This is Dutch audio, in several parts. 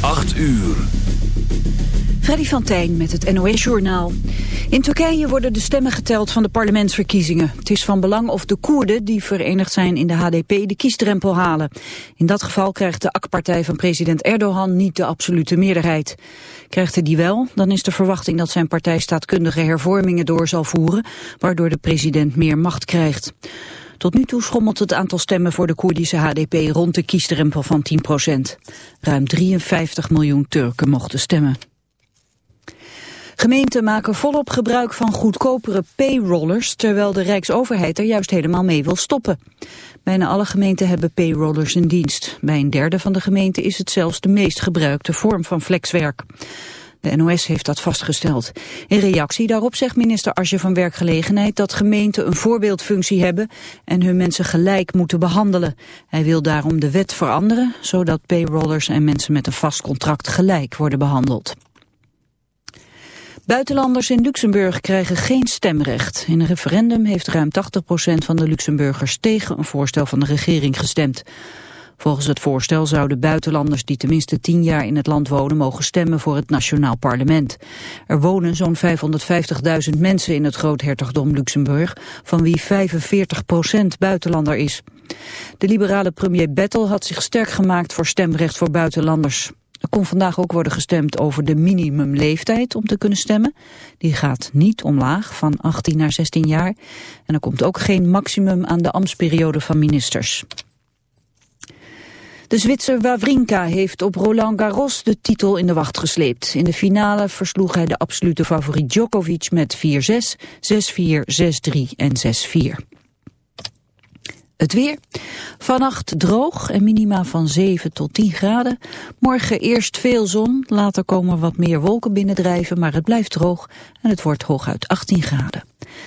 8 uur. Freddy van Tijn met het NOS-journaal. In Turkije worden de stemmen geteld van de parlementsverkiezingen. Het is van belang of de Koerden, die verenigd zijn in de HDP, de kiesdrempel halen. In dat geval krijgt de AK-partij van president Erdogan niet de absolute meerderheid. Krijgt hij die wel, dan is de verwachting dat zijn partij staatkundige hervormingen door zal voeren, waardoor de president meer macht krijgt. Tot nu toe schommelt het aantal stemmen voor de Koerdische HDP rond de kiesdrempel van 10% Ruim 53 miljoen Turken mochten stemmen. Gemeenten maken volop gebruik van goedkopere payrollers, terwijl de Rijksoverheid er juist helemaal mee wil stoppen. Bijna alle gemeenten hebben payrollers in dienst. Bij een derde van de gemeenten is het zelfs de meest gebruikte vorm van flexwerk. De NOS heeft dat vastgesteld. In reactie daarop zegt minister Asje van Werkgelegenheid dat gemeenten een voorbeeldfunctie hebben en hun mensen gelijk moeten behandelen. Hij wil daarom de wet veranderen, zodat payrollers en mensen met een vast contract gelijk worden behandeld. Buitenlanders in Luxemburg krijgen geen stemrecht. In een referendum heeft ruim 80% van de Luxemburgers tegen een voorstel van de regering gestemd. Volgens het voorstel zouden buitenlanders die tenminste 10 jaar in het land wonen mogen stemmen voor het nationaal parlement. Er wonen zo'n 550.000 mensen in het groothertogdom Luxemburg, van wie 45% buitenlander is. De liberale premier Bettel had zich sterk gemaakt voor stemrecht voor buitenlanders. Er kon vandaag ook worden gestemd over de minimumleeftijd om te kunnen stemmen. Die gaat niet omlaag, van 18 naar 16 jaar. En er komt ook geen maximum aan de ambtsperiode van ministers. De Zwitser Wawrinka heeft op Roland Garros de titel in de wacht gesleept. In de finale versloeg hij de absolute favoriet Djokovic met 4-6, 6-4, 6-3 en 6-4. Het weer. Vannacht droog en minima van 7 tot 10 graden. Morgen eerst veel zon, later komen wat meer wolken binnendrijven, maar het blijft droog en het wordt hooguit 18 graden.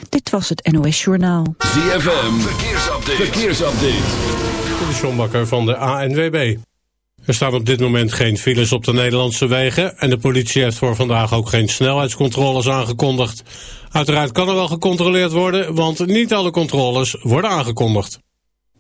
Dit was het NOS Journaal. ZFM, verkeersupdate. verkeersupdate. De Sjombakker van de ANWB. Er staan op dit moment geen files op de Nederlandse wegen... en de politie heeft voor vandaag ook geen snelheidscontroles aangekondigd. Uiteraard kan er wel gecontroleerd worden, want niet alle controles worden aangekondigd.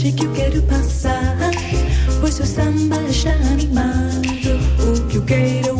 noite que eu quero passar, pois o samba já animado, o que eu quero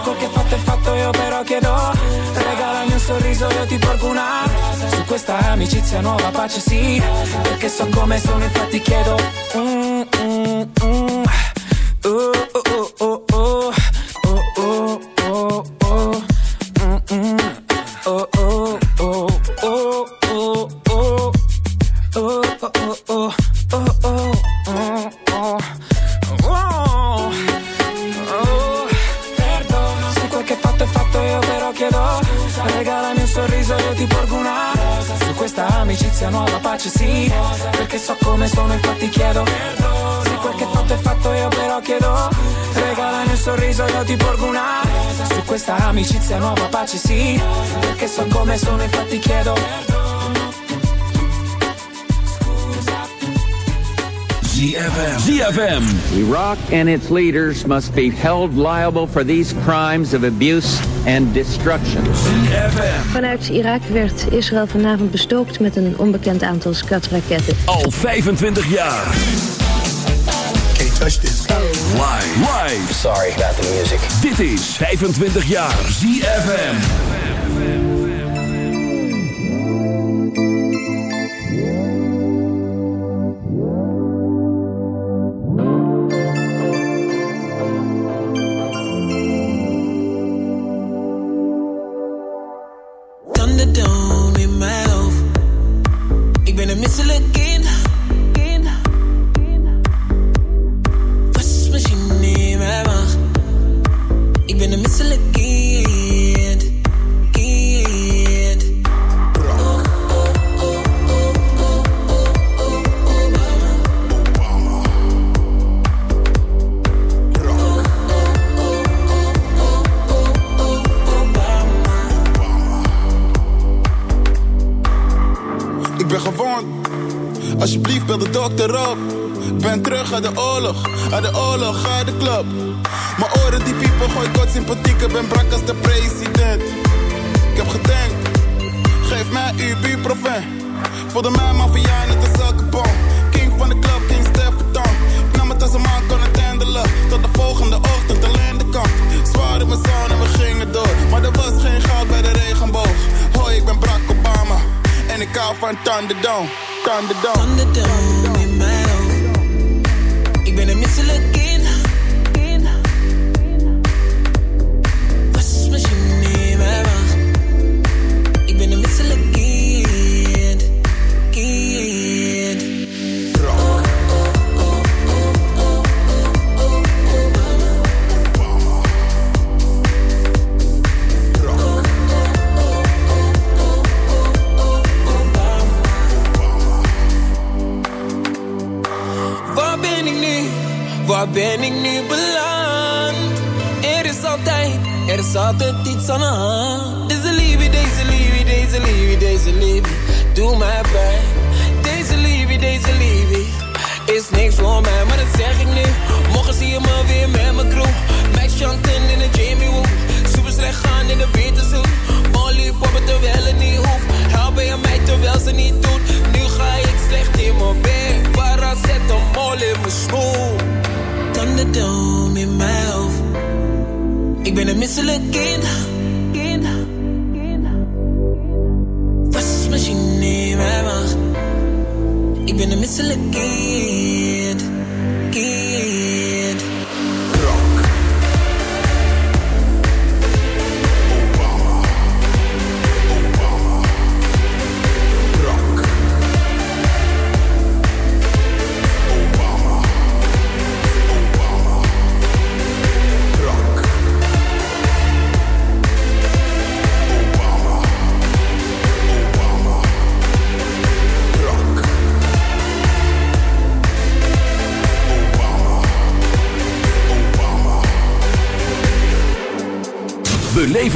quel che fatto è fatto io però chiedo Regala il mio sorriso io ti porgo una Su questa amicizia nuova pace sì Perché so come sono infatti chiedo Mm, mm, mm. Oh, pace sì Perché so come sono infatti chiedo ZFM. ZFM. Iraq and its leaders must be held liable for these crimes of abuse and destruction. ZFM. Vanuit Irak werd Israël vanavond bestookt met een onbekend aantal skatraketten. Al 25 jaar. Can't touch this. Live. Sorry about the music. Dit is 25 jaar ZFM. Alsjeblieft bel de dokter op. Ben terug uit de oorlog, uit de oorlog, uit de club. Mijn oren die piepen, gooi kort sympathieke, ben brak als de president. Ik heb gedenkt, geef mij uw buurproven. Voelde mij maar voor jij niet als elke. King van de club, King Stefan. Ik nam het als een man kon het handelen. Tot de volgende ochtend alleen de kant. Zwaar in mijn zon en we gingen door. Maar er was geen goud bij de regenboog. Hoi, ik ben brak op the car van Thunderdome. Thunderdome. Thunderdome in mijn hoofd. Ik ben een altijd iets aan de hand. Deze lieve, deze lieve, deze lieve, deze lieve, doe mij pijn. Deze lieve, deze lieve, is niks voor mij, maar dat zeg ik nu. Morgen zie je me weer met misselijk kind. kind. Kind. Wat is misschien niet meer mag. Ik ben een misselijk kind.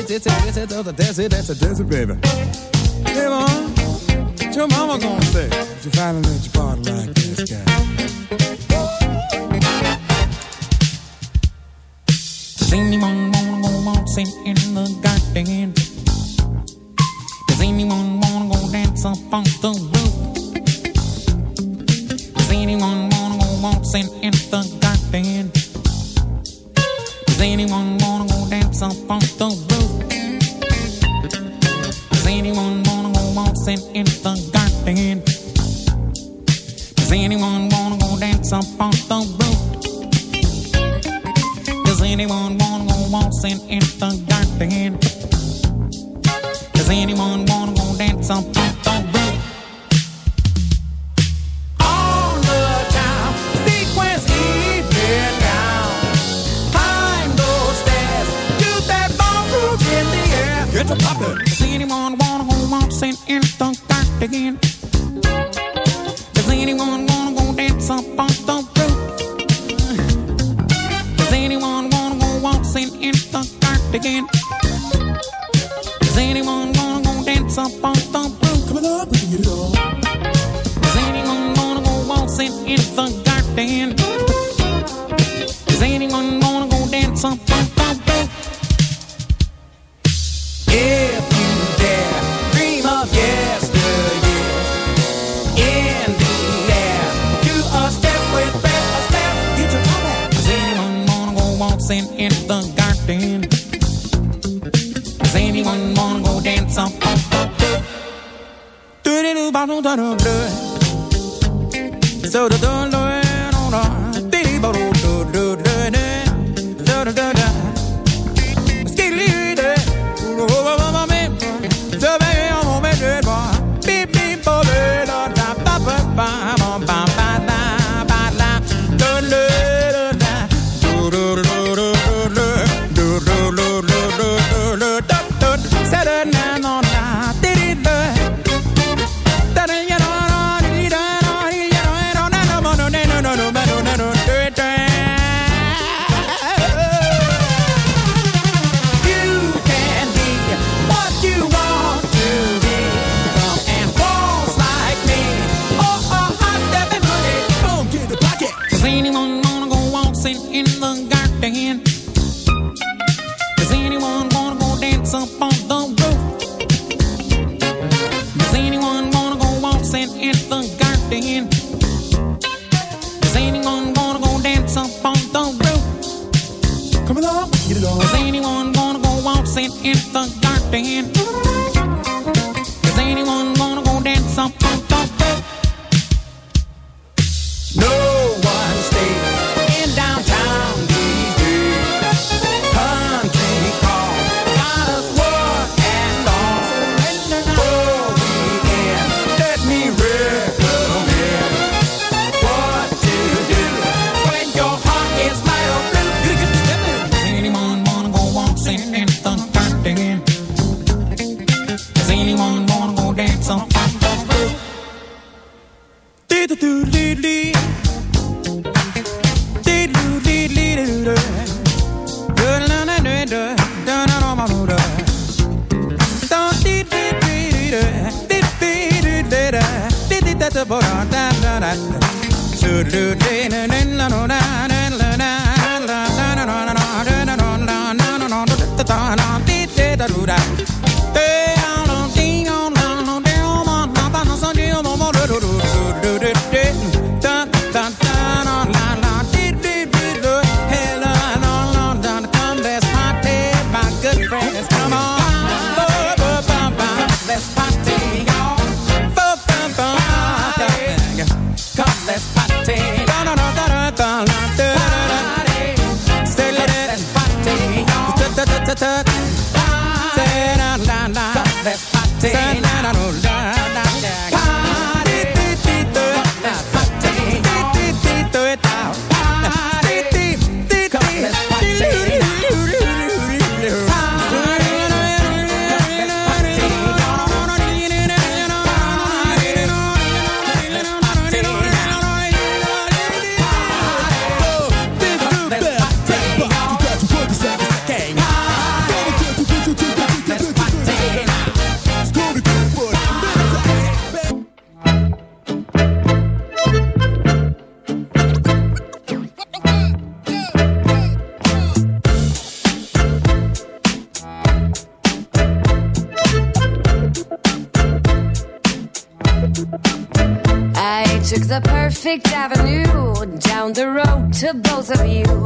it, it, it, it, oh, that's it, that's it, that's it, baby. Your mama gonna say? Finally again.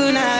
tonight.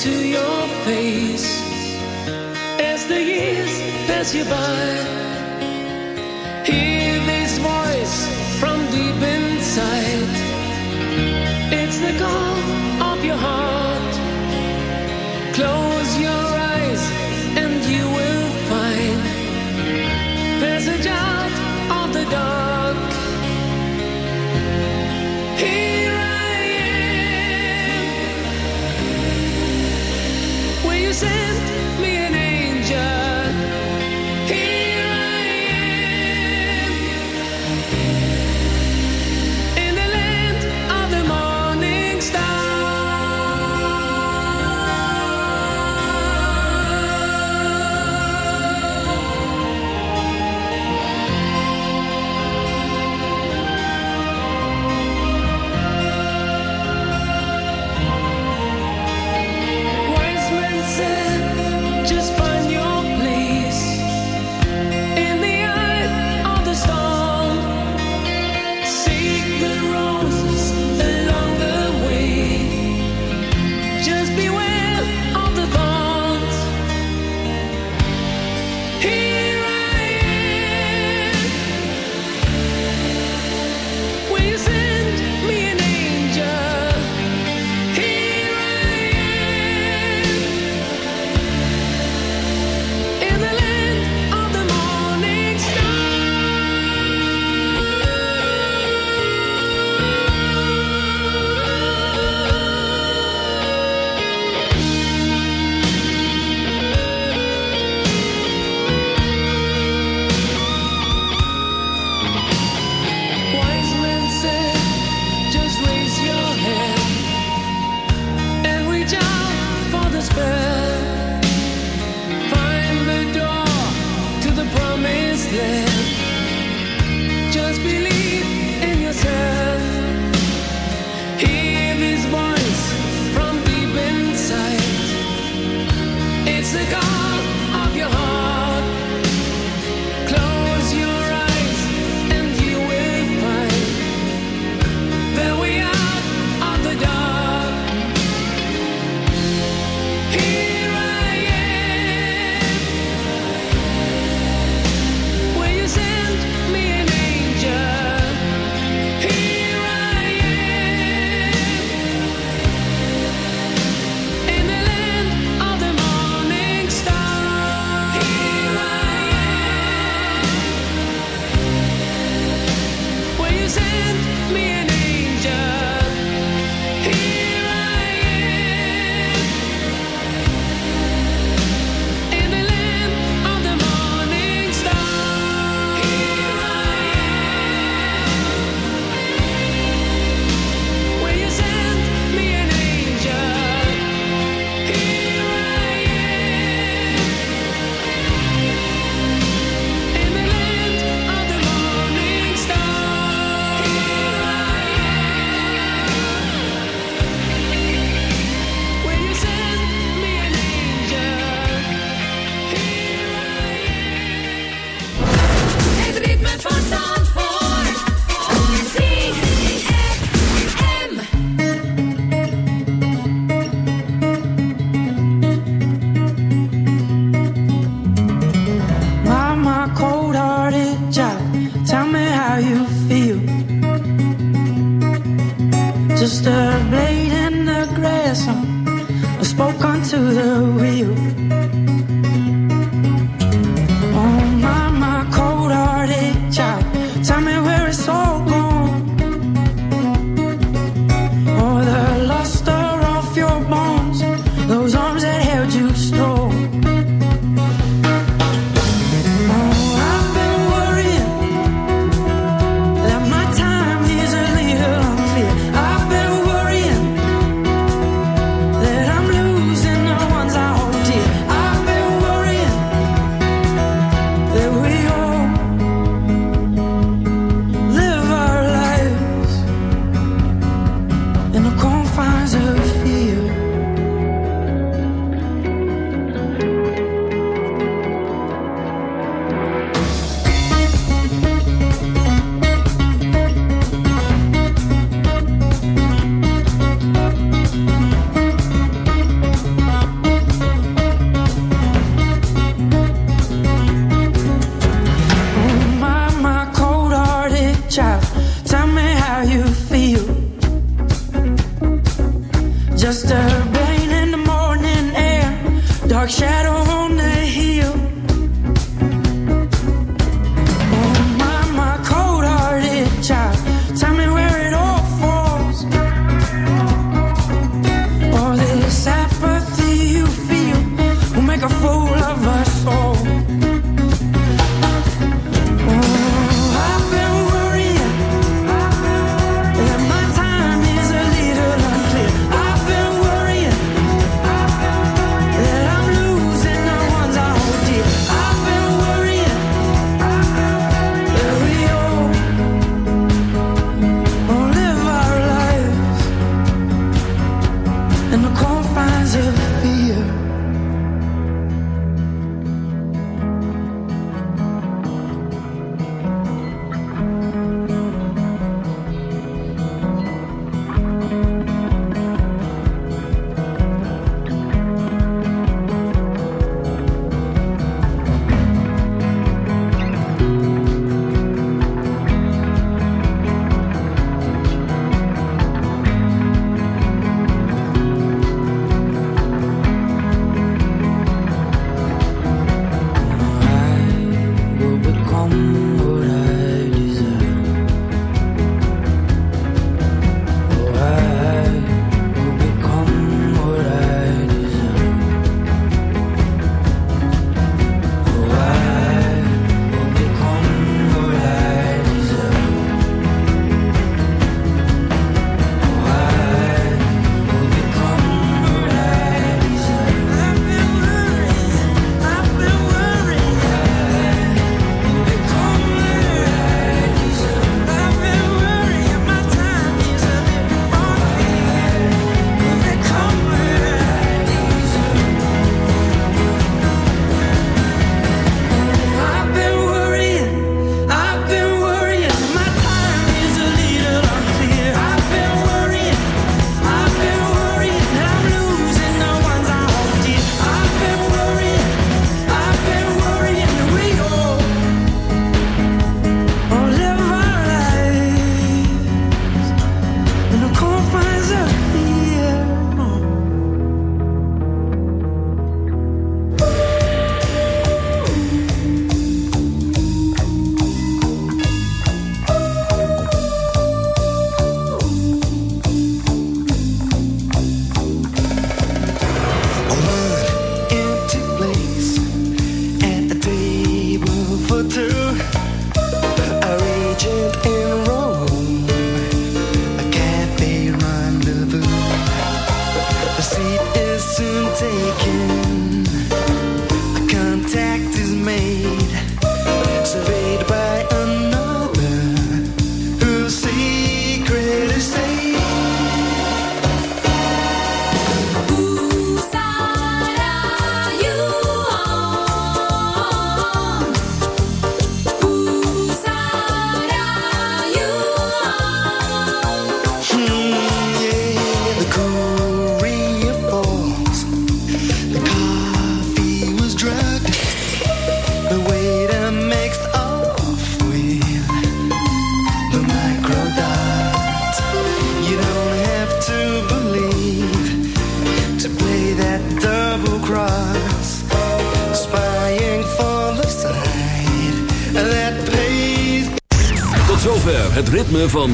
to your face as the years pass you by. Hear this voice from deep in.